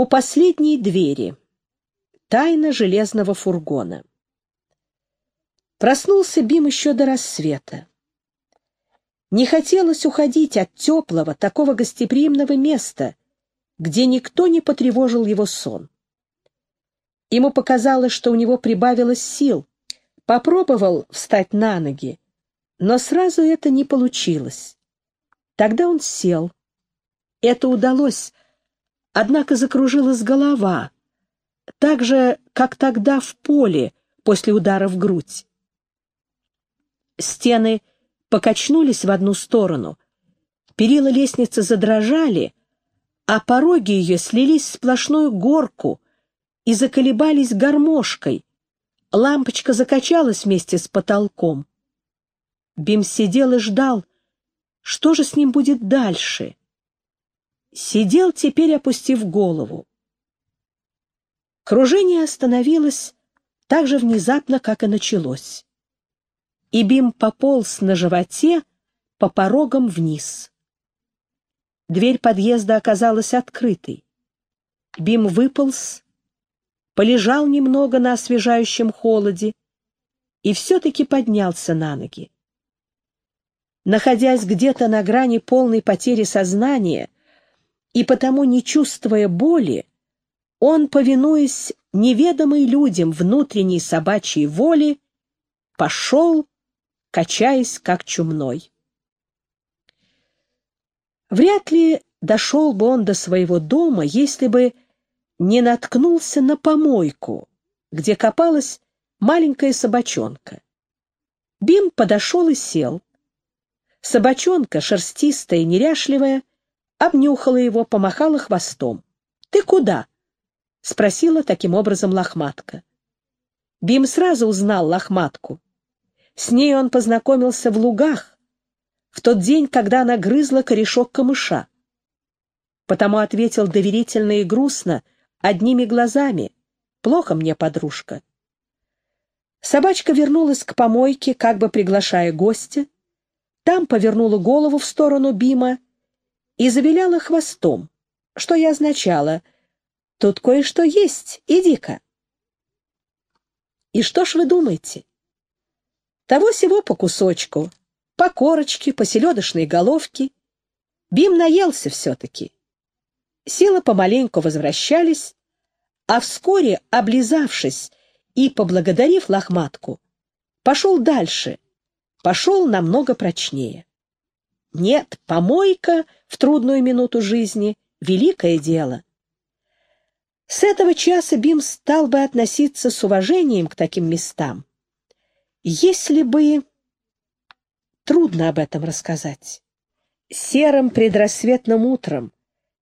У последней двери. Тайна железного фургона. Проснулся Бим еще до рассвета. Не хотелось уходить от теплого, такого гостеприимного места, где никто не потревожил его сон. Ему показалось, что у него прибавилось сил. Попробовал встать на ноги, но сразу это не получилось. Тогда он сел. Это удалось, однако закружилась голова, так же, как тогда в поле после удара в грудь. Стены покачнулись в одну сторону, перила лестницы задрожали, а пороги ее слились в сплошную горку и заколебались гармошкой. Лампочка закачалась вместе с потолком. Бим сидел и ждал, что же с ним будет дальше. Сидел теперь, опустив голову. Кружение остановилось так же внезапно, как и началось и Бим пополз на животе по порогам вниз. Дверь подъезда оказалась открытой. Бим выполз, полежал немного на освежающем холоде и все-таки поднялся на ноги. Находясь где-то на грани полной потери сознания и потому не чувствуя боли, он, повинуясь неведомой людям внутренней собачьей воле, пошел качаясь как чумной. Вряд ли дошел бы он до своего дома, если бы не наткнулся на помойку, где копалась маленькая собачонка. Бим подошел и сел. Собачонка, шерстистая и неряшливая, обнюхала его, помахала хвостом. «Ты куда?» — спросила таким образом лохматка. Бим сразу узнал лохматку. С ней он познакомился в лугах, в тот день, когда она грызла корешок камыша. Потому ответил доверительно и грустно, одними глазами. «Плохо мне, подружка». Собачка вернулась к помойке, как бы приглашая гостя. Там повернула голову в сторону Бима и завиляла хвостом, что и означало «Тут кое-что есть, иди-ка». И что ж вы думаете? Того всего по кусочку, по корочке, по селедочной головке. Бим наелся все-таки. Силы помаленьку возвращались, а вскоре, облизавшись и поблагодарив лохматку, пошел дальше, пошел намного прочнее. Нет, помойка в трудную минуту жизни — великое дело. С этого часа Бим стал бы относиться с уважением к таким местам, если бы... Трудно об этом рассказать. Серым предрассветным утром,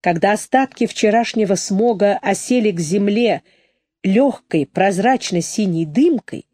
когда остатки вчерашнего смога осели к земле легкой прозрачно-синей дымкой,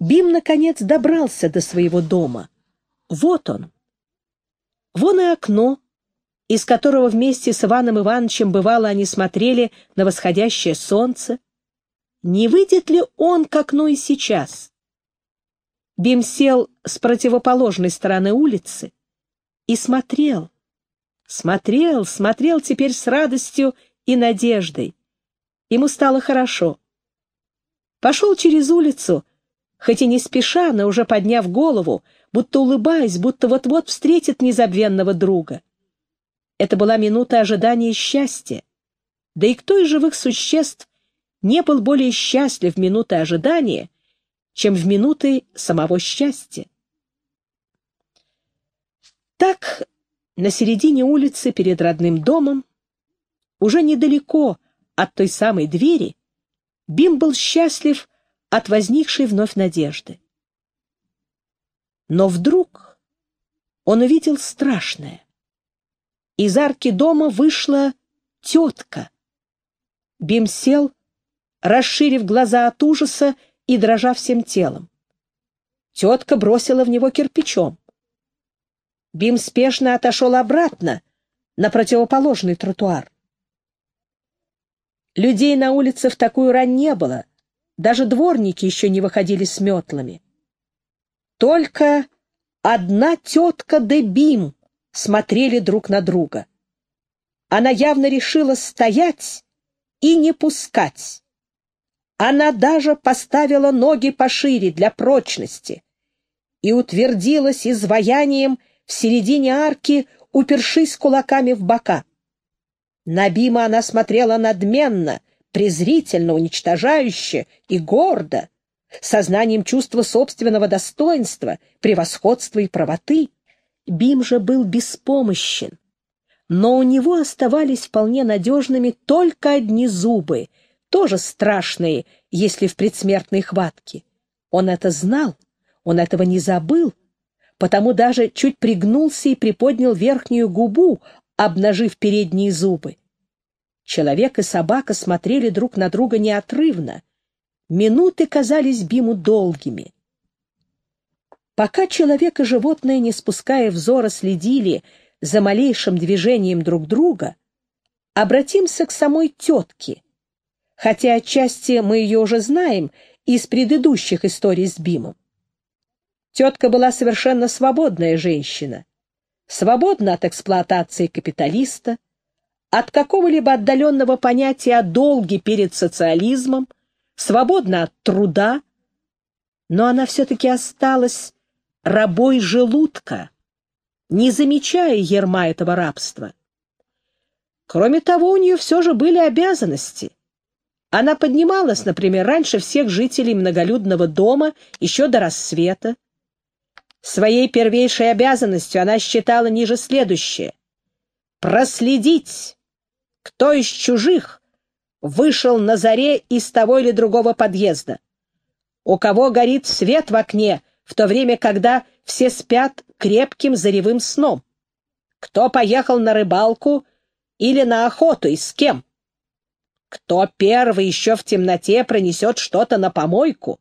Бим, наконец, добрался до своего дома. Вот он. Вон и окно, из которого вместе с Иваном Ивановичем бывало они смотрели на восходящее солнце. Не выйдет ли он к окну и сейчас? Бим сел с противоположной стороны улицы и смотрел, смотрел, смотрел теперь с радостью и надеждой. Ему стало хорошо. Пошел через улицу, хоть и не спеша, но уже подняв голову, будто улыбаясь, будто вот-вот встретит незабвенного друга. Это была минута ожидания счастья. Да и кто из живых существ не был более счастлив в минуты ожидания, чем в минуты самого счастья. Так, на середине улицы перед родным домом, уже недалеко от той самой двери, Бим был счастлив от возникшей вновь надежды. Но вдруг он увидел страшное. Из арки дома вышла тетка. Бим сел, расширив глаза от ужаса, и дрожа всем телом. Тетка бросила в него кирпичом. Бим спешно отошел обратно на противоположный тротуар. Людей на улице в такую рань не было, даже дворники еще не выходили с метлами. Только одна тетка да Бим смотрели друг на друга. Она явно решила стоять и не пускать. Она даже поставила ноги пошире для прочности и утвердилась изваянием в середине арки, упершись кулаками в бока. На Бима она смотрела надменно, презрительно, уничтожающе и гордо, сознанием чувства собственного достоинства, превосходства и правоты. Бим же был беспомощен, но у него оставались вполне надежными только одни зубы, тоже страшные, если в предсмертной хватке. Он это знал, он этого не забыл, потому даже чуть пригнулся и приподнял верхнюю губу, обнажив передние зубы. Человек и собака смотрели друг на друга неотрывно. Минуты казались Биму долгими. Пока человек и животное, не спуская взора, следили за малейшим движением друг друга, обратимся к самой тетке, хотя отчасти мы ее уже знаем из предыдущих историй с Бимом. Тетка была совершенно свободная женщина, свободна от эксплуатации капиталиста, от какого-либо отдаленного понятия о долге перед социализмом, свободна от труда, но она все-таки осталась рабой желудка, не замечая ерма этого рабства. Кроме того, у нее все же были обязанности. Она поднималась, например, раньше всех жителей многолюдного дома еще до рассвета. Своей первейшей обязанностью она считала ниже следующее — проследить кто из чужих вышел на заре из того или другого подъезда? У кого горит свет в окне, в то время, когда все спят крепким заревым сном? Кто поехал на рыбалку или на охоту и с кем? Кто первый еще в темноте пронесет что-то на помойку?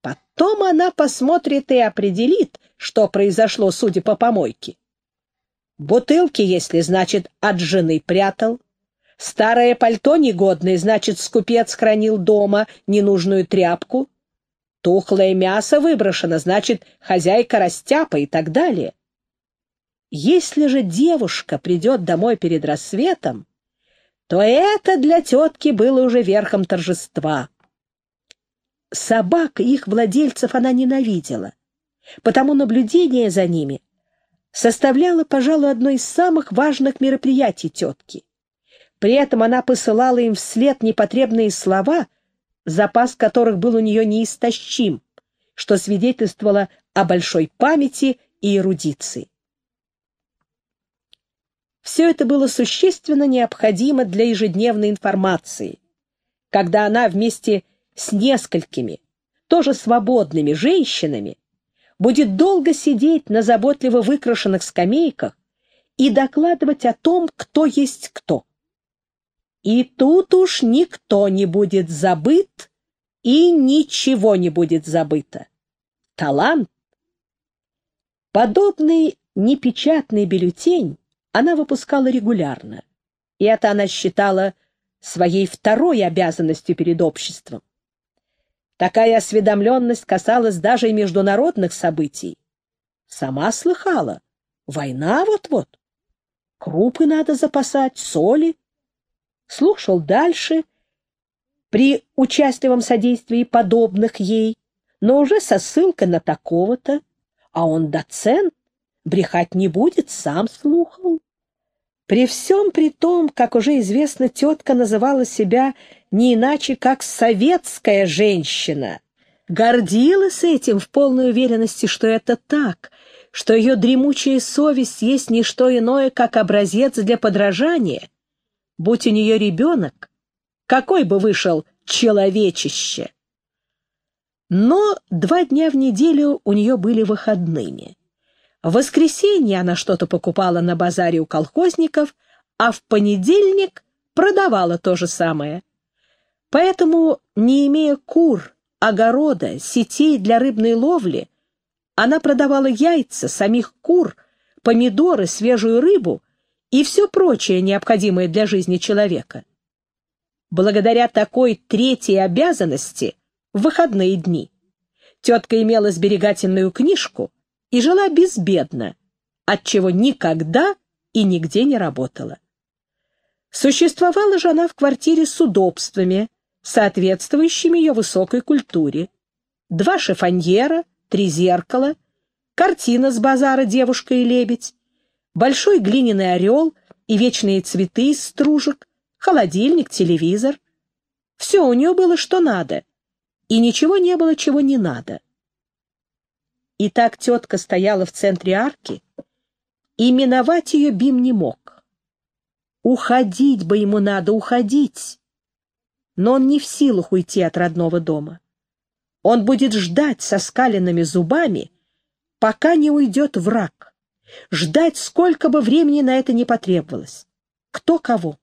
Потом она посмотрит и определит, что произошло, судя по помойке. Бутылки, если, значит, от жены прятал. Старое пальто негодное, значит, скупец хранил дома ненужную тряпку. Тухлое мясо выброшено, значит, хозяйка растяпа и так далее. Если же девушка придет домой перед рассветом, то это для тетки было уже верхом торжества. Собак и их владельцев она ненавидела, потому наблюдение за ними составляла, пожалуй, одно из самых важных мероприятий тетки. При этом она посылала им вслед непотребные слова, запас которых был у нее неистощим, что свидетельствовало о большой памяти и эрудиции. Все это было существенно необходимо для ежедневной информации, когда она вместе с несколькими, тоже свободными женщинами будет долго сидеть на заботливо выкрашенных скамейках и докладывать о том, кто есть кто. И тут уж никто не будет забыт, и ничего не будет забыто. Талант. Подобный непечатный бюллетень она выпускала регулярно, и это она считала своей второй обязанностью перед обществом. Такая осведомленность касалась даже и международных событий. Сама слыхала. Война вот-вот. Крупы надо запасать, соли. Слушал дальше, при участливом содействии подобных ей, но уже со ссылкой на такого-то, а он доцент, брехать не будет, сам слухал. При всем при том, как уже известно, тетка называла себя не иначе, как советская женщина. Гордилась этим в полной уверенности, что это так, что ее дремучая совесть есть не что иное, как образец для подражания. Будь у нее ребенок, какой бы вышел человечище. Но два дня в неделю у нее были выходными. В воскресенье она что-то покупала на базаре у колхозников, а в понедельник продавала то же самое. Поэтому, не имея кур, огорода, сетей для рыбной ловли, она продавала яйца, самих кур, помидоры, свежую рыбу и все прочее, необходимое для жизни человека. Благодаря такой третьей обязанности в выходные дни тетка имела сберегательную книжку — и жила безбедно, отчего никогда и нигде не работала. Существовала же она в квартире с удобствами, соответствующими ее высокой культуре. Два шифоньера, три зеркала, картина с базара «Девушка и лебедь», большой глиняный орел и вечные цветы из стружек, холодильник, телевизор. Все у нее было, что надо, и ничего не было, чего не надо. И так тетка стояла в центре арки, и миновать ее Бим не мог. Уходить бы ему надо, уходить. Но он не в силах уйти от родного дома. Он будет ждать со скаленными зубами, пока не уйдет враг. Ждать, сколько бы времени на это не потребовалось. Кто кого.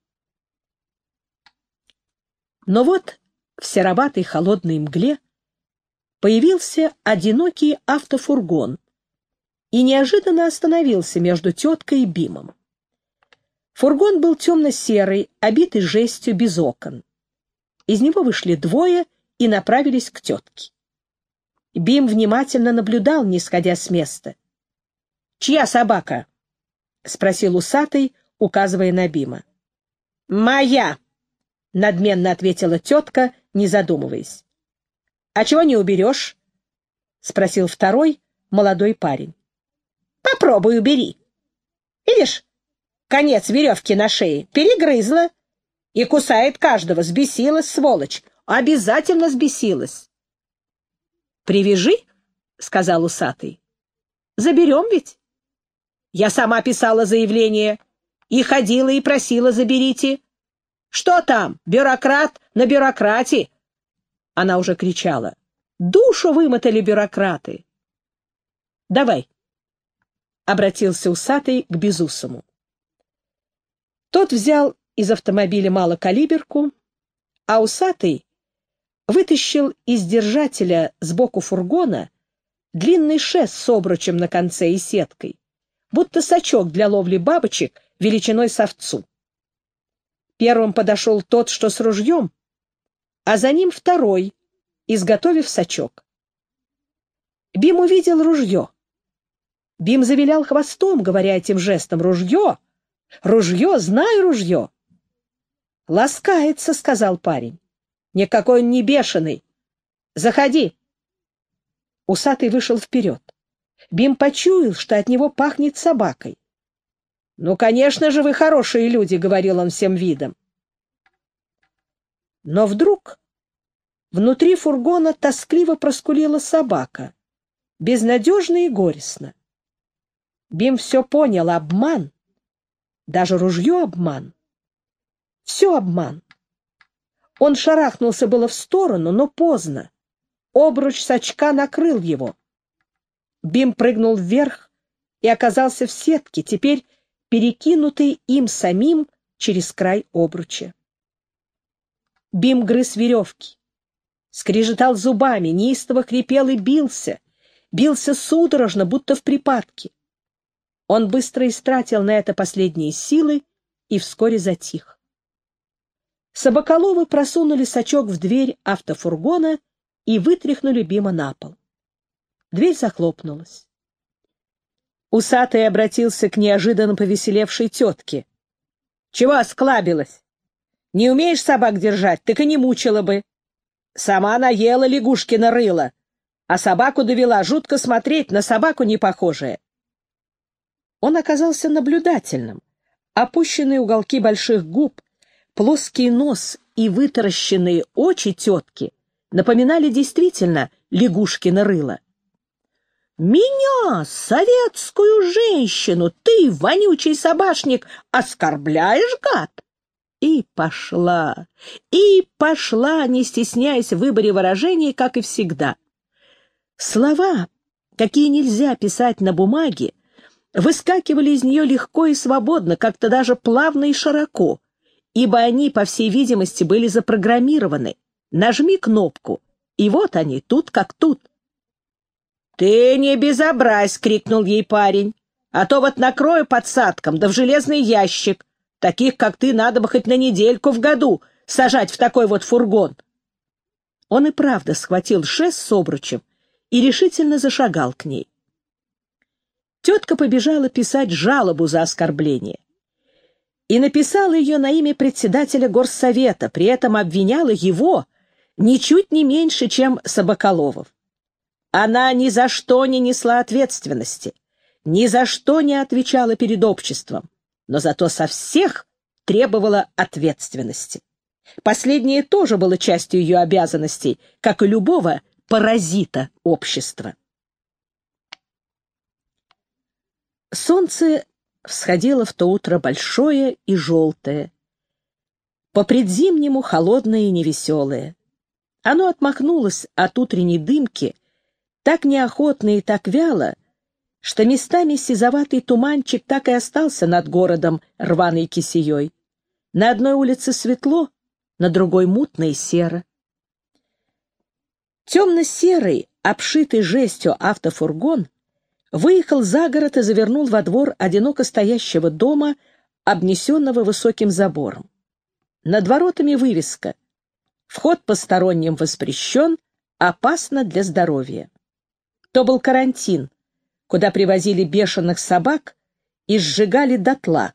Но вот в сероватой холодной мгле появился одинокий автофургон и неожиданно остановился между теткой и Бимом. Фургон был темно-серый, обитый жестью без окон. Из него вышли двое и направились к тетке. Бим внимательно наблюдал, не сходя с места. «Чья собака?» — спросил усатый, указывая на Бима. «Моя!» — надменно ответила тетка, не задумываясь. «А чего не уберешь?» — спросил второй, молодой парень. «Попробуй убери. Видишь, конец веревки на шее перегрызла и кусает каждого. Сбесилась, сволочь. Обязательно сбесилась». «Привяжи», — сказал усатый. «Заберем ведь?» «Я сама писала заявление и ходила и просила заберите. Что там, бюрократ на бюрократе?» Она уже кричала. «Душу вымотали бюрократы!» «Давай!» — обратился усатый к Безусому. Тот взял из автомобиля малокалиберку, а усатый вытащил из держателя сбоку фургона длинный шест с обручем на конце и сеткой, будто сачок для ловли бабочек величиной с овцу. Первым подошел тот, что с ружьем, а за ним второй, изготовив сачок. Бим увидел ружье. Бим завилял хвостом, говоря этим жестом «Ружье! Ружье! Знаю ружье!» «Ласкается», — сказал парень. «Никакой он не бешеный. Заходи!» Усатый вышел вперед. Бим почуял, что от него пахнет собакой. «Ну, конечно же, вы хорошие люди», — говорил он всем видом. Но вдруг внутри фургона тоскливо проскулила собака, безнадежно и горестно. Бим все понял — обман, даже ружье — обман. Все обман. Он шарахнулся было в сторону, но поздно. Обруч с очка накрыл его. Бим прыгнул вверх и оказался в сетке, теперь перекинутый им самим через край обруча. Бим грыз веревки, скрежетал зубами, неистово хрипел и бился, бился судорожно, будто в припадке. Он быстро истратил на это последние силы и вскоре затих. Собаколовы просунули сачок в дверь автофургона и вытряхнули Бима на пол. Дверь захлопнулась. Усатый обратился к неожиданно повеселевшей тетке. — Чего осклабилась? Не умеешь собак держать, так и не мучила бы. Сама наела лягушкина рыла, а собаку довела жутко смотреть, на собаку не похожая. Он оказался наблюдательным. Опущенные уголки больших губ, плоский нос и вытаращенные очи тетки напоминали действительно лягушкино рыло. «Меня, советскую женщину, ты, вонючий собашник, оскорбляешь, гад?» И пошла, и пошла, не стесняясь в выборе выражений, как и всегда. Слова, какие нельзя писать на бумаге, выскакивали из нее легко и свободно, как-то даже плавно и широко, ибо они, по всей видимости, были запрограммированы. Нажми кнопку, и вот они, тут как тут. «Ты не безобразь!» — крикнул ей парень. «А то вот накрою подсадком, да в железный ящик, Таких, как ты, надо бы хоть на недельку в году сажать в такой вот фургон. Он и правда схватил шест с обручем и решительно зашагал к ней. Тетка побежала писать жалобу за оскорбление. и написала ее на имя председателя горсовета, при этом обвиняла его ничуть не меньше, чем Собаколовов. Она ни за что не несла ответственности, ни за что не отвечала перед обществом, но зато со всех требовала ответственности. Последнее тоже было частью ее обязанностей, как и любого паразита общества. Солнце всходило в то утро большое и желтое, по предзимнему холодное и невеселое. Оно отмахнулось от утренней дымки так неохотно и так вяло, что местами сизоватый туманчик так и остался над городом рваной кисеей. На одной улице светло, на другой мутно и серо. Темно-серый, обшитый жестью автофургон выехал за город и завернул во двор одиноко стоящего дома, обнесенного высоким забором. Над воротами вывеска «Вход посторонним воспрещен, опасно для здоровья». То был карантин, куда привозили бешеных собак и сжигали дотла.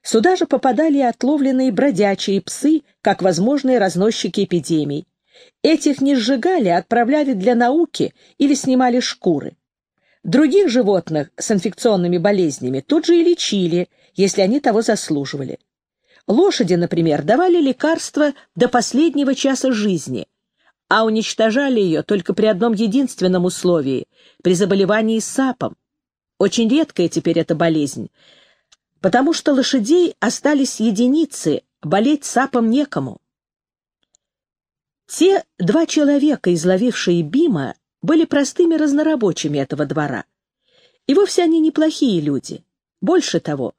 Сюда же попадали отловленные бродячие псы, как возможные разносчики эпидемий. Этих не сжигали, а отправляли для науки или снимали шкуры. Других животных с инфекционными болезнями тут же и лечили, если они того заслуживали. Лошади, например, давали лекарства до последнего часа жизни, а уничтожали ее только при одном единственном условии — при заболевании сапом. Очень редкая теперь эта болезнь, потому что лошадей остались единицы, болеть сапом некому. Те два человека, изловившие Бима, были простыми разнорабочими этого двора. И вовсе они неплохие люди. Больше того,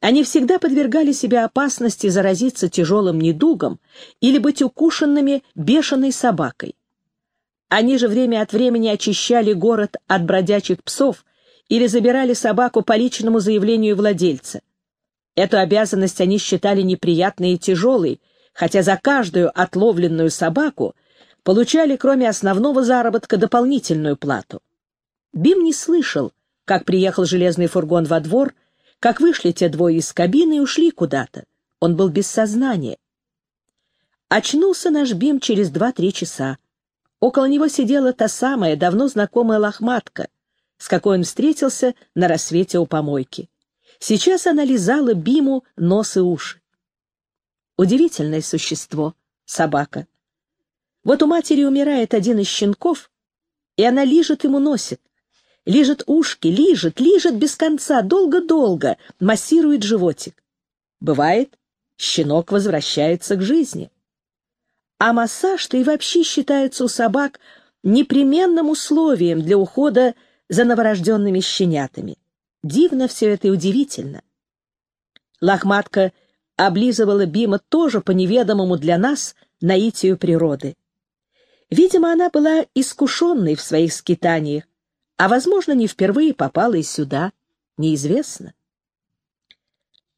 они всегда подвергали себя опасности заразиться тяжелым недугом или быть укушенными бешеной собакой. Они же время от времени очищали город от бродячих псов или забирали собаку по личному заявлению владельца. Эту обязанность они считали неприятной и тяжелой, хотя за каждую отловленную собаку получали, кроме основного заработка, дополнительную плату. Бим не слышал, как приехал железный фургон во двор, как вышли те двое из кабины и ушли куда-то. Он был без сознания. Очнулся наш Бим через два-три часа. Около него сидела та самая, давно знакомая лохматка, с какой он встретился на рассвете у помойки. Сейчас она лизала Биму нос и уши. Удивительное существо — собака. Вот у матери умирает один из щенков, и она лижет ему носит, лижет ушки, лижет, лижет без конца, долго-долго, массирует животик. Бывает, щенок возвращается к жизни. А массаж-то и вообще считается у собак непременным условием для ухода за новорожденными щенятами. Дивно все это и удивительно. Лохматка облизывала Бима тоже по неведомому для нас наитию природы. Видимо, она была искушенной в своих скитаниях, а, возможно, не впервые попала и сюда, неизвестно.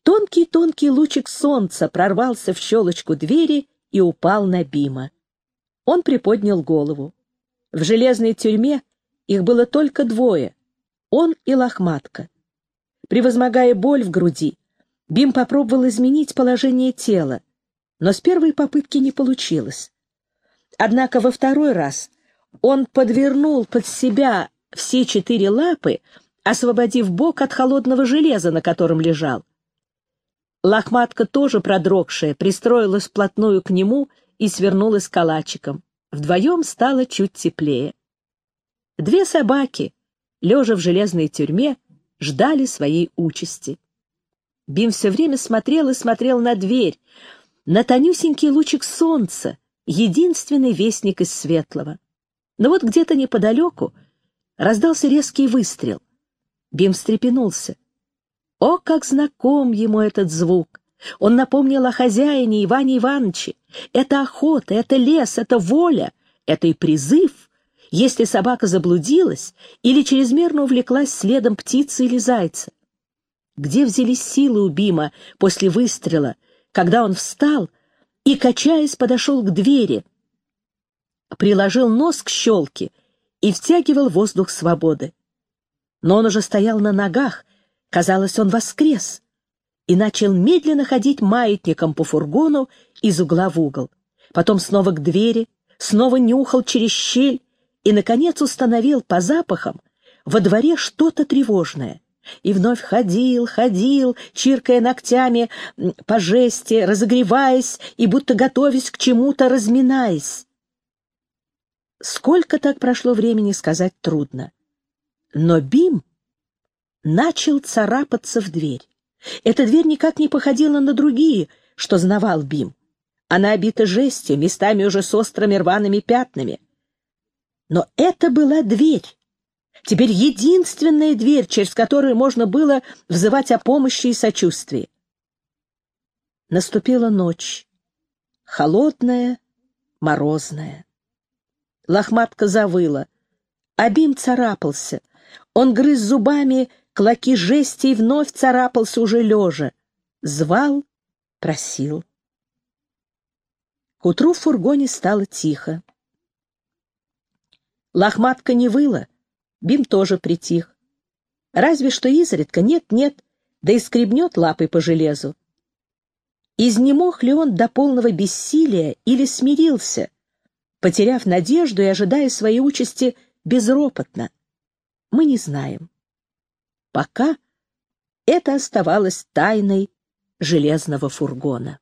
Тонкий-тонкий лучик солнца прорвался в щелочку двери и упал на Бима. Он приподнял голову. В железной тюрьме их было только двое — он и лохматка. Превозмогая боль в груди, Бим попробовал изменить положение тела, но с первой попытки не получилось. Однако во второй раз он подвернул под себя все четыре лапы, освободив бок от холодного железа, на котором лежал. Лохматка, тоже продрогшая, пристроилась вплотную к нему и свернулась калачиком. Вдвоем стало чуть теплее. Две собаки, лежа в железной тюрьме, ждали своей участи. Бим все время смотрел и смотрел на дверь, на тонюсенький лучик солнца, единственный вестник из светлого. Но вот где-то неподалеку раздался резкий выстрел. Бим встрепенулся. О, как знаком ему этот звук! Он напомнил о хозяине Иване Ивановиче. Это охота, это лес, это воля, это и призыв. Если собака заблудилась или чрезмерно увлеклась следом птицы или зайца. Где взялись силы у Бима после выстрела, когда он встал и, качаясь, подошел к двери, приложил нос к щелке и втягивал воздух свободы. Но он уже стоял на ногах, казалось, он воскрес. и начал медленно ходить маятником по фургону из угла в угол. Потом снова к двери, снова нюхал через щель и, наконец, установил по запахам во дворе что-то тревожное. И вновь ходил, ходил, чиркая ногтями по жести, разогреваясь и будто готовясь к чему-то, разминаясь. Сколько так прошло времени, сказать трудно. Но Бим начал царапаться в дверь. Эта дверь никак не походила на другие, что знавал Бим. Она обита жестью, местами уже с острыми рваными пятнами. Но это была дверь. Теперь единственная дверь, через которую можно было взывать о помощи и сочувствии. Наступила ночь. Холодная, морозная. Лохматка завыла. Абим царапался. Он грыз зубами клоки жести и вновь царапался уже лежа. Звал, просил. К утру в фургоне стало тихо. Лохматка не выла, Бим тоже притих. Разве что изредка нет-нет, да и скребнет лапой по железу. Изнемог ли он до полного бессилия или смирился, потеряв надежду и ожидая своей участи безропотно? Мы не знаем. Пока это оставалось тайной железного фургона.